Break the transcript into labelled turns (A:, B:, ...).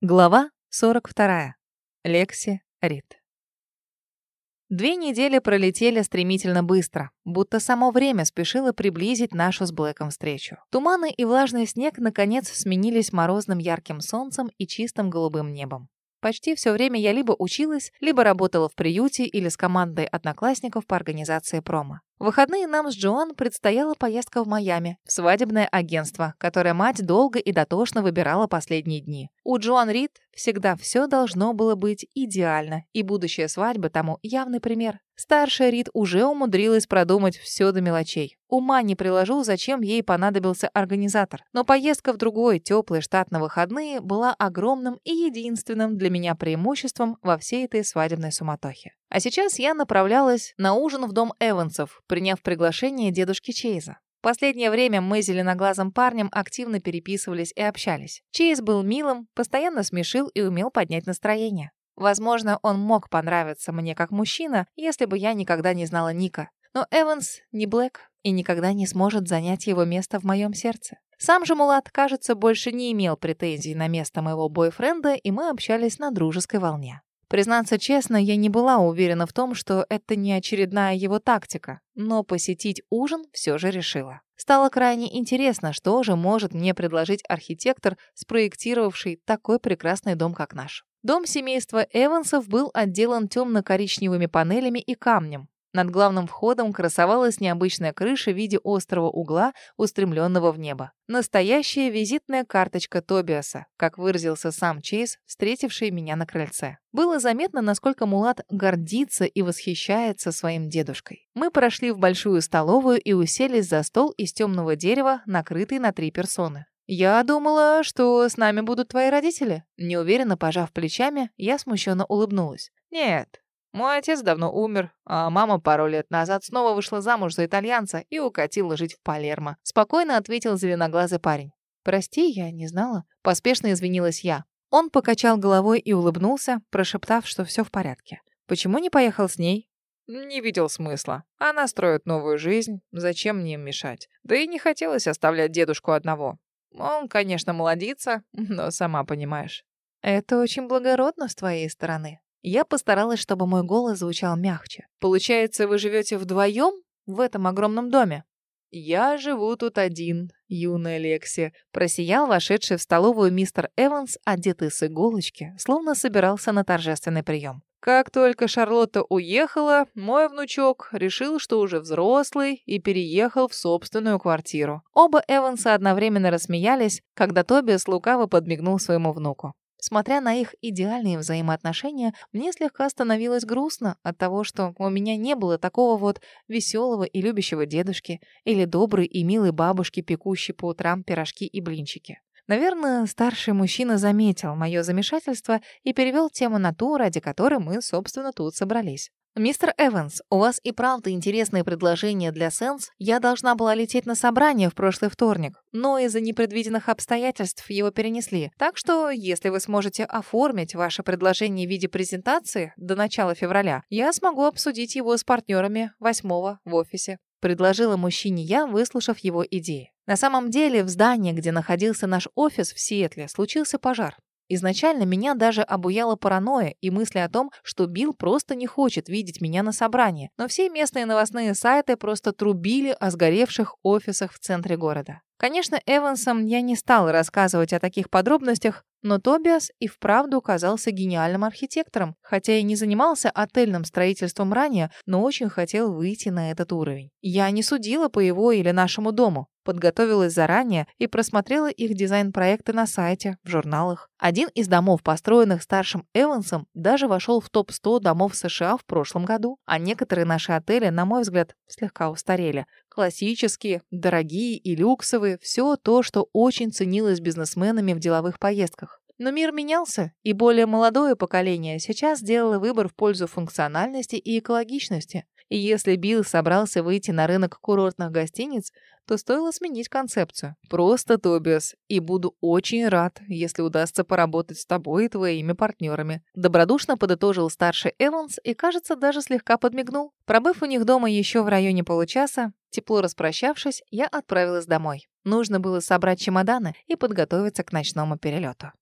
A: Глава 42. Лекси Рид. Две недели пролетели стремительно быстро, будто само время спешило приблизить нашу с Блэком встречу. Туманы и влажный снег наконец сменились морозным ярким солнцем и чистым голубым небом. Почти все время я либо училась, либо работала в приюте или с командой одноклассников по организации промо. В выходные нам с Джоан предстояла поездка в Майами, в свадебное агентство, которое мать долго и дотошно выбирала последние дни. У Джоан Рид всегда все должно было быть идеально, и будущая свадьба тому явный пример. Старшая Рид уже умудрилась продумать все до мелочей. Ума не приложу, зачем ей понадобился организатор. Но поездка в другой, теплый штат на выходные была огромным и единственным для меня преимуществом во всей этой свадебной суматохе. А сейчас я направлялась на ужин в дом Эвансов, приняв приглашение дедушки Чейза. Последнее время мы с зеленоглазым парнем активно переписывались и общались. Чейз был милым, постоянно смешил и умел поднять настроение. Возможно, он мог понравиться мне как мужчина, если бы я никогда не знала Ника. Но Эванс не Блэк и никогда не сможет занять его место в моем сердце. Сам же Мулат, кажется, больше не имел претензий на место моего бойфренда, и мы общались на дружеской волне. Признаться честно, я не была уверена в том, что это не очередная его тактика, но посетить ужин все же решила. Стало крайне интересно, что же может мне предложить архитектор, спроектировавший такой прекрасный дом, как наш. Дом семейства Эвансов был отделан темно-коричневыми панелями и камнем. Над главным входом красовалась необычная крыша в виде острого угла, устремленного в небо. Настоящая визитная карточка Тобиаса, как выразился сам Чейз, встретивший меня на крыльце. Было заметно, насколько Мулат гордится и восхищается своим дедушкой. Мы прошли в большую столовую и уселись за стол из темного дерева, накрытый на три персоны. «Я думала, что с нами будут твои родители». Неуверенно пожав плечами, я смущенно улыбнулась. «Нет, мой отец давно умер, а мама пару лет назад снова вышла замуж за итальянца и укатила жить в Палермо. Спокойно ответил зеленоглазый парень. «Прости, я не знала». Поспешно извинилась я. Он покачал головой и улыбнулся, прошептав, что все в порядке. «Почему не поехал с ней?» «Не видел смысла. Она строит новую жизнь. Зачем мне им мешать? Да и не хотелось оставлять дедушку одного. Он, конечно, молодится, но сама понимаешь». «Это очень благородно с твоей стороны», я постаралась, чтобы мой голос звучал мягче. «Получается, вы живете вдвоем в этом огромном доме?» «Я живу тут один, юная Лекси», — просиял вошедший в столовую мистер Эванс, одетый с иголочки, словно собирался на торжественный прием. Как только Шарлотта уехала, мой внучок решил, что уже взрослый, и переехал в собственную квартиру. Оба Эванса одновременно рассмеялись, когда Тобиас лукаво подмигнул своему внуку. Смотря на их идеальные взаимоотношения, мне слегка становилось грустно от того, что у меня не было такого вот веселого и любящего дедушки или доброй и милой бабушки, пекущей по утрам пирожки и блинчики. Наверное, старший мужчина заметил мое замешательство и перевел тему на ту, ради которой мы, собственно, тут собрались. «Мистер Эванс, у вас и правда интересные предложения для Сенс. Я должна была лететь на собрание в прошлый вторник, но из-за непредвиденных обстоятельств его перенесли. Так что, если вы сможете оформить ваше предложение в виде презентации до начала февраля, я смогу обсудить его с партнерами 8 в офисе». Предложила мужчине я, выслушав его идеи. На самом деле, в здании, где находился наш офис в Сиэтле, случился пожар. Изначально меня даже обуяла паранойя и мысли о том, что Билл просто не хочет видеть меня на собрании, но все местные новостные сайты просто трубили о сгоревших офисах в центре города. Конечно, Эвансом я не стала рассказывать о таких подробностях, но Тобиас и вправду казался гениальным архитектором, хотя и не занимался отельным строительством ранее, но очень хотел выйти на этот уровень. Я не судила по его или нашему дому, подготовилась заранее и просмотрела их дизайн-проекты на сайте, в журналах. Один из домов, построенных старшим Эвансом, даже вошел в топ-100 домов США в прошлом году, а некоторые наши отели, на мой взгляд, слегка устарели. Классические, дорогие и люксовые – все то, что очень ценилось бизнесменами в деловых поездках. Но мир менялся, и более молодое поколение сейчас сделало выбор в пользу функциональности и экологичности. И если Билл собрался выйти на рынок курортных гостиниц, то стоило сменить концепцию. Просто Тобиас, и буду очень рад, если удастся поработать с тобой и твоими партнерами. Добродушно подытожил старший Эванс и, кажется, даже слегка подмигнул. Пробыв у них дома еще в районе получаса, тепло распрощавшись, я отправилась домой. Нужно было собрать чемоданы и подготовиться к ночному перелету.